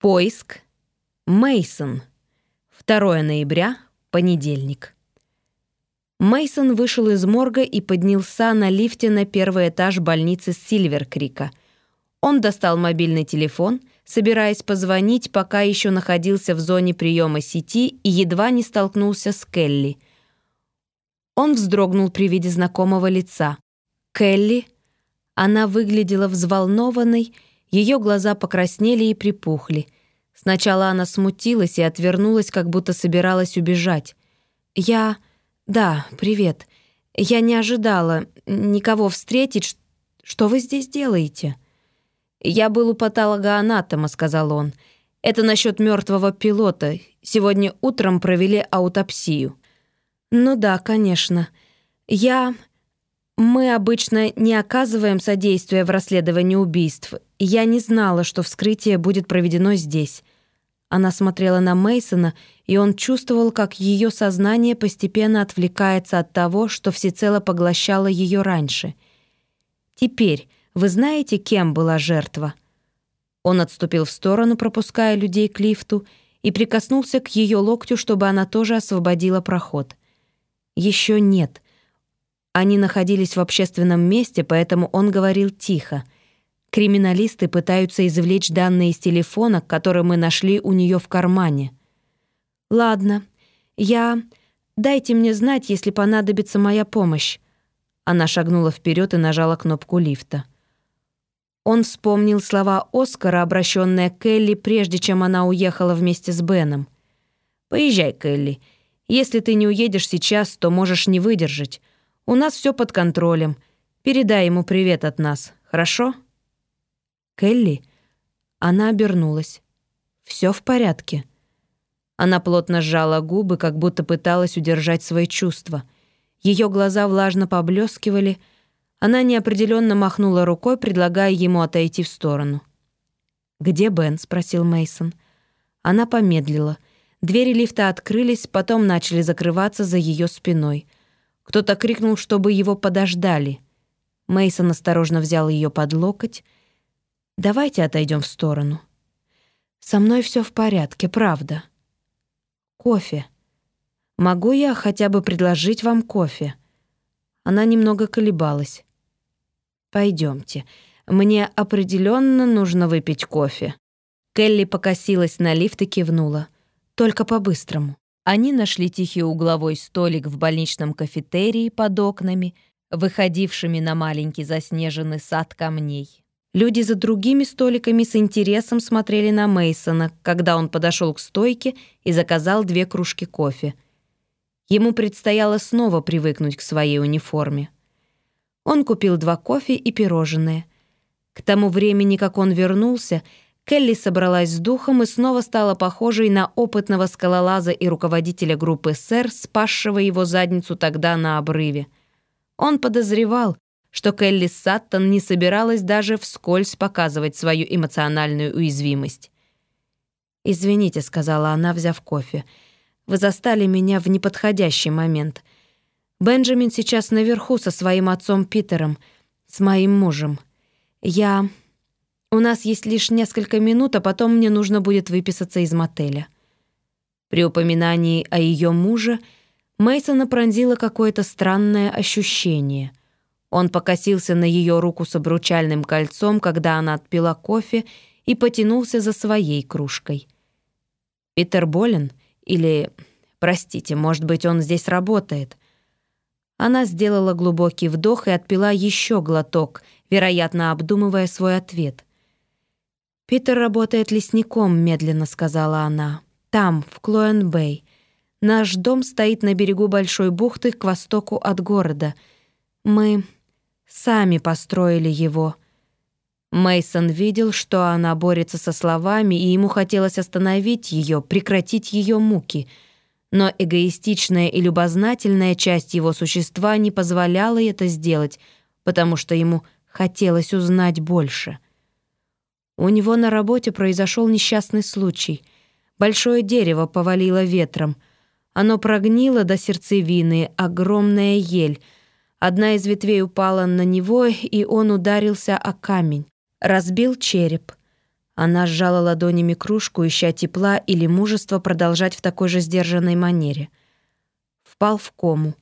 Поиск. Мейсон. 2 ноября, понедельник. Мейсон вышел из морга и поднялся на лифте на первый этаж больницы Сильверкрика. Он достал мобильный телефон, собираясь позвонить, пока еще находился в зоне приема сети и едва не столкнулся с Келли. Он вздрогнул при виде знакомого лица. Келли. Она выглядела взволнованной, ее глаза покраснели и припухли. Сначала она смутилась и отвернулась, как будто собиралась убежать. «Я... Да, привет. Я не ожидала никого встретить. Что вы здесь делаете?» «Я был у патологоанатома», — сказал он. «Это насчет мертвого пилота. Сегодня утром провели аутопсию». «Ну да, конечно. Я... Мы обычно не оказываем содействия в расследовании убийств. Я не знала, что вскрытие будет проведено здесь. Она смотрела на Мейсона, и он чувствовал, как ее сознание постепенно отвлекается от того, что всецело поглощало ее раньше. Теперь вы знаете, кем была жертва? Он отступил в сторону, пропуская людей к лифту, и прикоснулся к ее локтю, чтобы она тоже освободила проход. Еще нет. Они находились в общественном месте, поэтому он говорил тихо. Криминалисты пытаются извлечь данные из телефона, который мы нашли у нее в кармане. «Ладно, я... Дайте мне знать, если понадобится моя помощь». Она шагнула вперед и нажала кнопку лифта. Он вспомнил слова Оскара, обращенные Келли, прежде чем она уехала вместе с Беном. «Поезжай, Келли. Если ты не уедешь сейчас, то можешь не выдержать. У нас все под контролем. Передай ему привет от нас, хорошо?» «Келли?» Она обернулась. Все в порядке?» Она плотно сжала губы, как будто пыталась удержать свои чувства. Ее глаза влажно поблескивали. Она неопределенно махнула рукой, предлагая ему отойти в сторону. «Где Бен?» — спросил Мейсон. Она помедлила. Двери лифта открылись, потом начали закрываться за ее спиной — кто-то крикнул, чтобы его подождали. Мейсон осторожно взял ее под локоть. «Давайте отойдем в сторону». «Со мной все в порядке, правда». «Кофе. Могу я хотя бы предложить вам кофе?» Она немного колебалась. Пойдемте. Мне определенно нужно выпить кофе». Келли покосилась на лифт и кивнула. «Только по-быстрому». Они нашли тихий угловой столик в больничном кафетерии под окнами, выходившими на маленький заснеженный сад камней. Люди за другими столиками с интересом смотрели на Мейсона, когда он подошел к стойке и заказал две кружки кофе. Ему предстояло снова привыкнуть к своей униформе. Он купил два кофе и пирожные. К тому времени, как он вернулся, Келли собралась с духом и снова стала похожей на опытного скалолаза и руководителя группы «СЭР», спасшего его задницу тогда на обрыве. Он подозревал, что Келли Саттон не собиралась даже вскользь показывать свою эмоциональную уязвимость. «Извините», — сказала она, взяв кофе, — «вы застали меня в неподходящий момент. Бенджамин сейчас наверху со своим отцом Питером, с моим мужем. Я...» У нас есть лишь несколько минут, а потом мне нужно будет выписаться из мотеля». При упоминании о ее муже Мейсона пронзило какое-то странное ощущение. Он покосился на ее руку с обручальным кольцом, когда она отпила кофе, и потянулся за своей кружкой. «Питер болен? Или, простите, может быть, он здесь работает?» Она сделала глубокий вдох и отпила еще глоток, вероятно, обдумывая свой ответ — «Питер работает лесником», — медленно сказала она. «Там, в Клоэн-Бэй. Наш дом стоит на берегу большой бухты к востоку от города. Мы сами построили его». Мейсон видел, что она борется со словами, и ему хотелось остановить ее, прекратить ее муки. Но эгоистичная и любознательная часть его существа не позволяла это сделать, потому что ему хотелось узнать больше. У него на работе произошел несчастный случай. Большое дерево повалило ветром. Оно прогнило до сердцевины, огромная ель. Одна из ветвей упала на него, и он ударился о камень. Разбил череп. Она сжала ладонями кружку, ища тепла или мужества продолжать в такой же сдержанной манере. Впал в кому.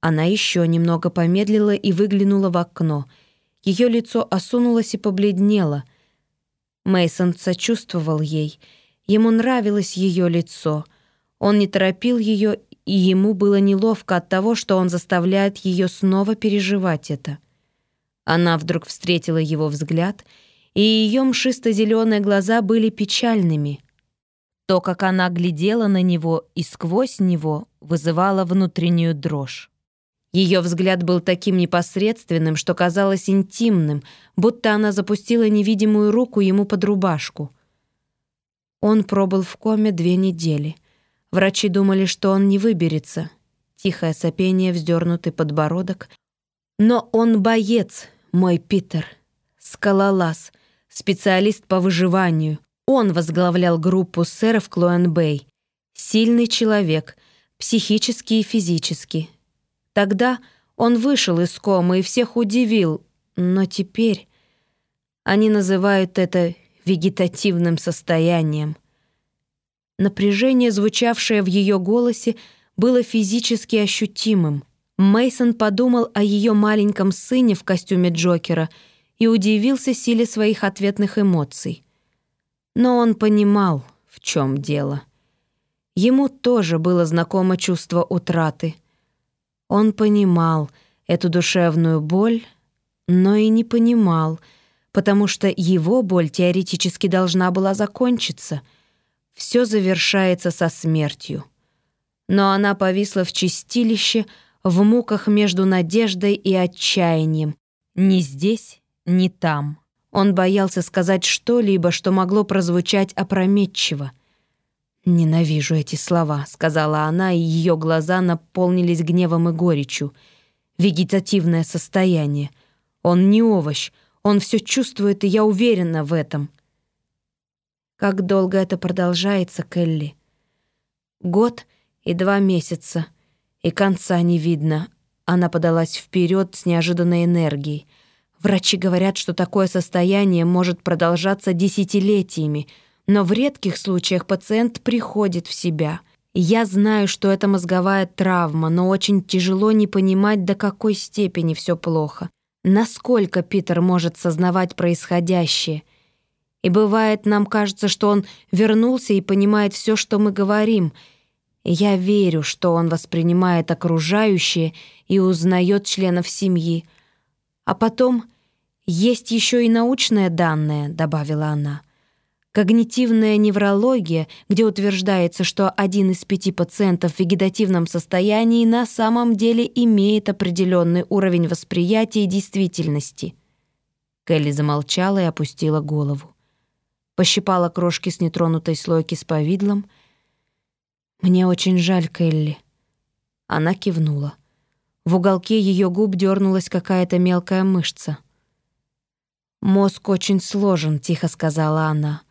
Она еще немного помедлила и выглянула в окно. Ее лицо осунулось и побледнело. Мейсон сочувствовал ей. Ему нравилось ее лицо. Он не торопил ее, и ему было неловко от того, что он заставляет ее снова переживать это. Она вдруг встретила его взгляд, и ее мшисто-зеленые глаза были печальными. То, как она глядела на него и сквозь него, вызывало внутреннюю дрожь. Ее взгляд был таким непосредственным, что казалось интимным, будто она запустила невидимую руку ему под рубашку. Он пробыл в коме две недели. Врачи думали, что он не выберется. Тихое сопение, вздернутый подбородок. Но он боец, мой Питер. Скалолаз, специалист по выживанию. Он возглавлял группу сэров Клоэн-Бэй. Сильный человек, психически и физически, Тогда он вышел из комы и всех удивил, но теперь они называют это вегетативным состоянием. Напряжение, звучавшее в ее голосе, было физически ощутимым. Мейсон подумал о ее маленьком сыне в костюме Джокера и удивился силе своих ответных эмоций. Но он понимал, в чем дело. Ему тоже было знакомо чувство утраты — он понимал эту душевную боль, но и не понимал, потому что его боль теоретически должна была закончиться. Все завершается со смертью. Но она повисла в чистилище, в муках между надеждой и отчаянием. Ни здесь, ни там. Он боялся сказать что-либо, что могло прозвучать опрометчиво. «Ненавижу эти слова», — сказала она, и ее глаза наполнились гневом и горечью. «Вегетативное состояние. Он не овощ, он все чувствует, и я уверена в этом». «Как долго это продолжается, Келли?» «Год и два месяца, и конца не видно». Она подалась вперед с неожиданной энергией. «Врачи говорят, что такое состояние может продолжаться десятилетиями», но в редких случаях пациент приходит в себя. Я знаю, что это мозговая травма, но очень тяжело не понимать, до какой степени все плохо. Насколько Питер может сознавать происходящее. И бывает, нам кажется, что он вернулся и понимает все, что мы говорим. я верю, что он воспринимает окружающее и узнает членов семьи. А потом есть еще и научные данные, добавила она. Когнитивная неврология, где утверждается, что один из пяти пациентов в вегетативном состоянии на самом деле имеет определенный уровень восприятия действительности. Келли замолчала и опустила голову. Пощипала крошки с нетронутой слойки с повидлом. «Мне очень жаль, Келли». Она кивнула. В уголке ее губ дернулась какая-то мелкая мышца. «Мозг очень сложен», — тихо сказала она.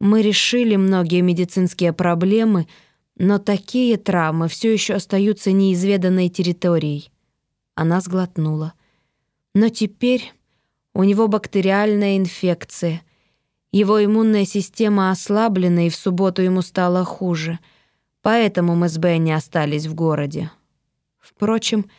Мы решили многие медицинские проблемы, но такие травмы все еще остаются неизведанной территорией. Она сглотнула. Но теперь у него бактериальная инфекция. Его иммунная система ослаблена, и в субботу ему стало хуже. Поэтому мы с Бенни остались в городе. Впрочем,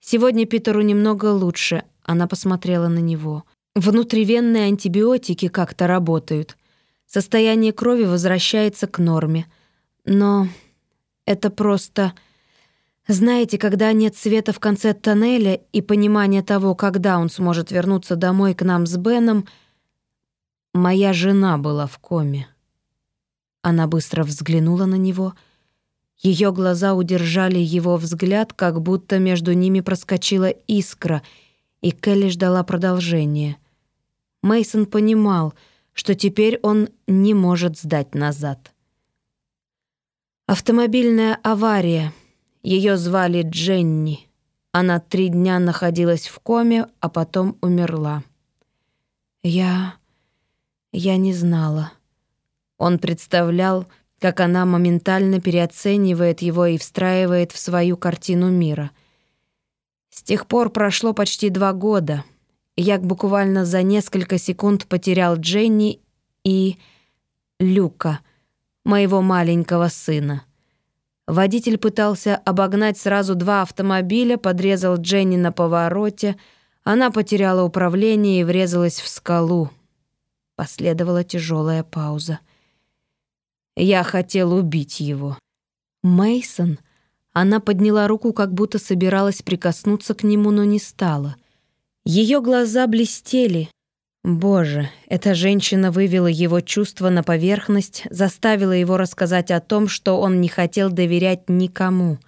сегодня Питеру немного лучше. Она посмотрела на него. Внутривенные антибиотики как-то работают. Состояние крови возвращается к норме. Но это просто... Знаете, когда нет света в конце тоннеля и понимания того, когда он сможет вернуться домой к нам с Беном, моя жена была в коме. Она быстро взглянула на него. Ее глаза удержали его взгляд, как будто между ними проскочила искра, и Келли ждала продолжения. Мейсон понимал — что теперь он не может сдать назад. Автомобильная авария. Ее звали Дженни. Она три дня находилась в коме, а потом умерла. Я... я не знала. Он представлял, как она моментально переоценивает его и встраивает в свою картину мира. С тех пор прошло почти два года — я буквально за несколько секунд потерял Дженни и Люка, моего маленького сына. Водитель пытался обогнать сразу два автомобиля, подрезал Дженни на повороте. Она потеряла управление и врезалась в скалу. Последовала тяжелая пауза. Я хотел убить его. Мейсон. Она подняла руку, как будто собиралась прикоснуться к нему, но не стала. Ее глаза блестели. Боже, эта женщина вывела его чувства на поверхность, заставила его рассказать о том, что он не хотел доверять никому.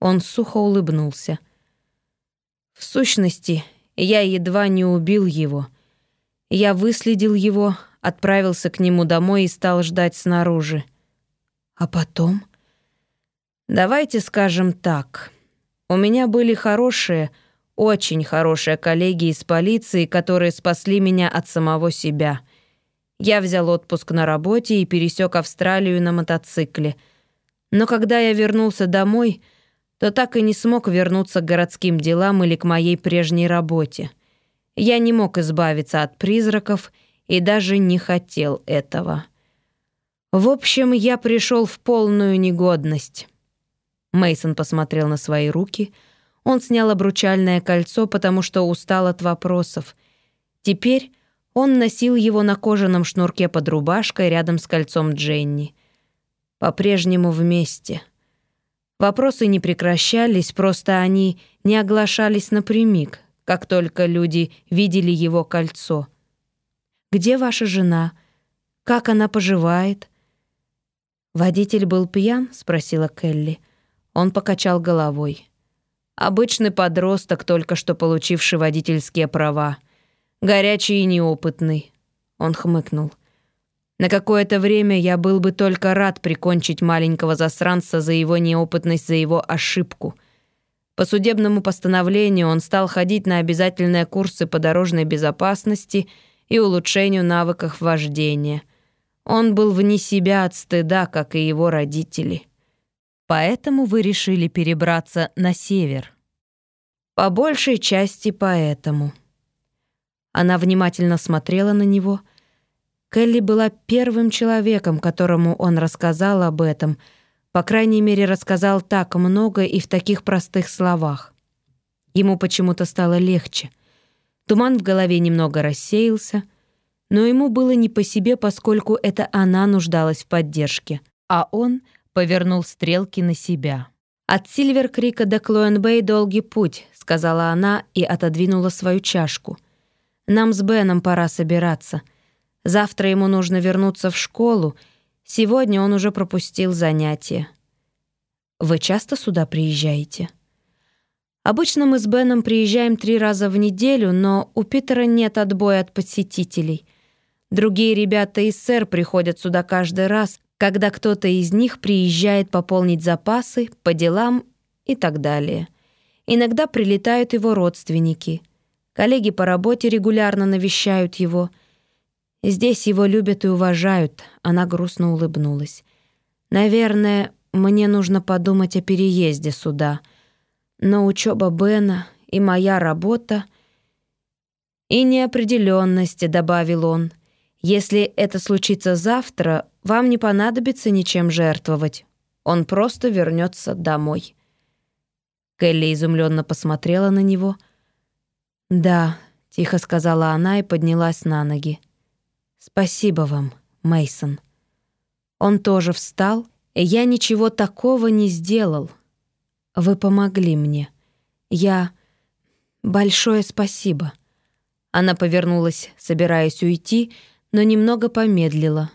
Он сухо улыбнулся. В сущности, я едва не убил его. Я выследил его, отправился к нему домой и стал ждать снаружи. А потом... Давайте скажем так. У меня были хорошие, очень хорошие коллеги из полиции, которые спасли меня от самого себя. Я взял отпуск на работе и пересек Австралию на мотоцикле. Но когда я вернулся домой, то так и не смог вернуться к городским делам или к моей прежней работе. Я не мог избавиться от призраков и даже не хотел этого. В общем, я пришел в полную негодность. Мейсон посмотрел на свои руки. Он снял обручальное кольцо, потому что устал от вопросов. Теперь он носил его на кожаном шнурке под рубашкой рядом с кольцом Дженни. По-прежнему вместе. Вопросы не прекращались, просто они не оглашались напрямик, как только люди видели его кольцо. «Где ваша жена? Как она поживает?» «Водитель был пьян?» — спросила Келли. Он покачал головой. Обычный подросток, только что получивший водительские права. Горячий и неопытный. Он хмыкнул. На какое-то время я был бы только рад прикончить маленького засранца за его неопытность, за его ошибку. По судебному постановлению он стал ходить на обязательные курсы по дорожной безопасности и улучшению навыков вождения. Он был вне себя от стыда, как и его родители. Поэтому вы решили перебраться на север. По большей части поэтому. Она внимательно смотрела на него. Келли была первым человеком, которому он рассказал об этом, по крайней мере, рассказал так много и в таких простых словах. Ему почему-то стало легче. Туман в голове немного рассеялся, но ему было не по себе, поскольку это она нуждалась в поддержке, а он — повернул стрелки на себя. «От Сильвер-Крика до Клоенбэй долгий путь», — сказала она и отодвинула свою чашку. «Нам с Беном пора собираться. Завтра ему нужно вернуться в школу. Сегодня он уже пропустил занятия». «Вы часто сюда приезжаете?» «Обычно мы с Беном приезжаем три раза в неделю, но у Питера нет отбоя от посетителей. Другие ребята из СЭР приходят сюда каждый раз, когда кто-то из них приезжает пополнить запасы, по делам и так далее. Иногда прилетают его родственники. Коллеги по работе регулярно навещают его. Здесь его любят и уважают, она грустно улыбнулась. Наверное, мне нужно подумать о переезде сюда. Но учеба Бена и моя работа... И неопределенности, добавил он. Если это случится завтра, вам не понадобится ничем жертвовать. Он просто вернется домой». Келли изумленно посмотрела на него. «Да», — тихо сказала она и поднялась на ноги. «Спасибо вам, Мейсон. Он тоже встал, и я ничего такого не сделал. Вы помогли мне. Я... Большое спасибо». Она повернулась, собираясь уйти, но немного помедлила.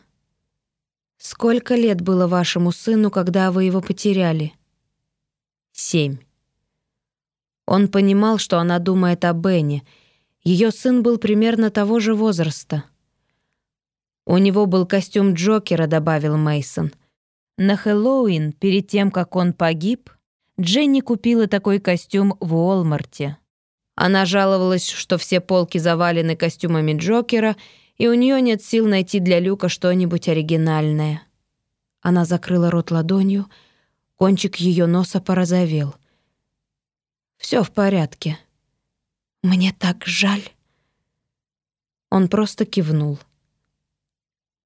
Сколько лет было вашему сыну, когда вы его потеряли? Семь. Он понимал, что она думает о Бене. Ее сын был примерно того же возраста. У него был костюм Джокера, добавил Мейсон. На Хэллоуин, перед тем, как он погиб, Дженни купила такой костюм в Уолмарте. Она жаловалась, что все полки завалены костюмами Джокера, и у нее нет сил найти для Люка что-нибудь оригинальное. Она закрыла рот ладонью, кончик ее носа порозовел. Все в порядке. Мне так жаль. Он просто кивнул.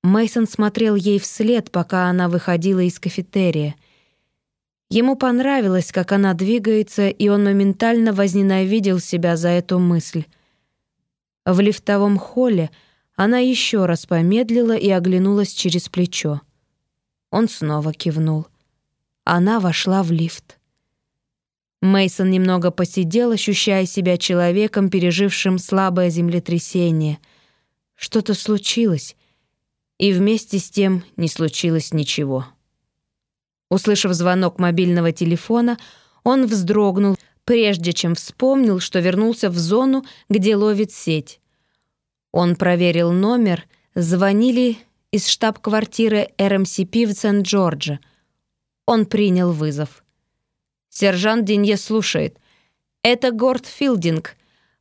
Мейсон смотрел ей вслед, пока она выходила из кафетерия. Ему понравилось, как она двигается, и он моментально возненавидел себя за эту мысль. В лифтовом холле она еще раз помедлила и оглянулась через плечо. Он снова кивнул. Она вошла в лифт. Мейсон немного посидел, ощущая себя человеком, пережившим слабое землетрясение. Что-то случилось, и вместе с тем не случилось ничего. Услышав звонок мобильного телефона, он вздрогнул, прежде чем вспомнил, что вернулся в зону, где ловит сеть. Он проверил номер, звонили из штаб-квартиры РМСП в Сент-Джорджа. Он принял вызов. Сержант Денье слушает. «Это Горд Филдинг.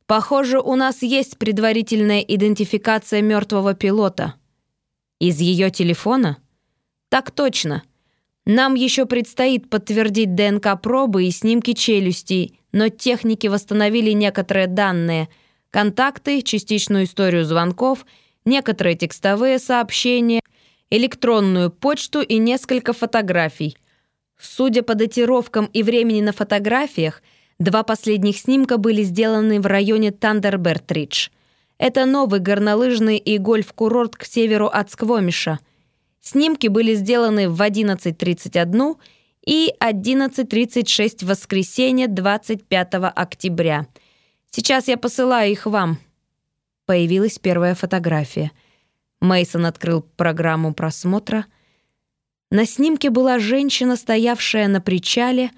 Похоже, у нас есть предварительная идентификация мертвого пилота». «Из ее телефона?» «Так точно. Нам еще предстоит подтвердить ДНК-пробы и снимки челюстей, но техники восстановили некоторые данные — контакты, частичную историю звонков, некоторые текстовые сообщения, электронную почту и несколько фотографий. Судя по датировкам и времени на фотографиях, два последних снимка были сделаны в районе Тандербертридж. Это новый горнолыжный и гольф-курорт к северу от Сквомиша. Снимки были сделаны в 11.31 и 11.36 в воскресенье 25 октября – Сейчас я посылаю их вам». Появилась первая фотография. Мейсон открыл программу просмотра. На снимке была женщина, стоявшая на причале,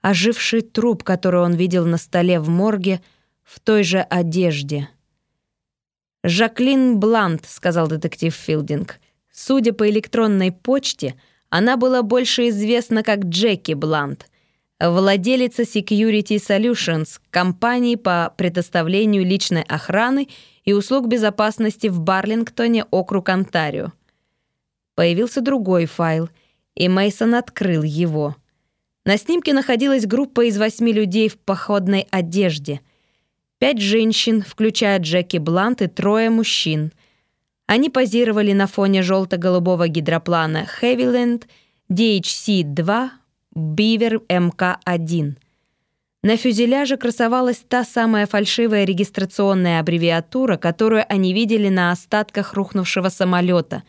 оживший труп, который он видел на столе в морге, в той же одежде. «Жаклин Блант», — сказал детектив Филдинг. Судя по электронной почте, она была больше известна как Джеки Блант владелица Security Solutions, компании по предоставлению личной охраны и услуг безопасности в Барлингтоне, округ Онтарио. Появился другой файл, и Мейсон открыл его. На снимке находилась группа из восьми людей в походной одежде. Пять женщин, включая Джеки Блант и трое мужчин. Они позировали на фоне желто-голубого гидроплана «Хэвиленд» DHC-2 Бивер МК-1. На фюзеляже красовалась та самая фальшивая регистрационная аббревиатура, которую они видели на остатках рухнувшего самолета.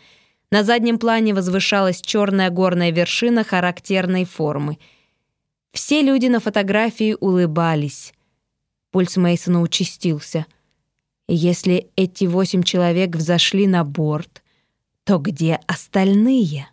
На заднем плане возвышалась черная горная вершина характерной формы. Все люди на фотографии улыбались. Пульс Мейсона участился. Если эти восемь человек взошли на борт, то где остальные?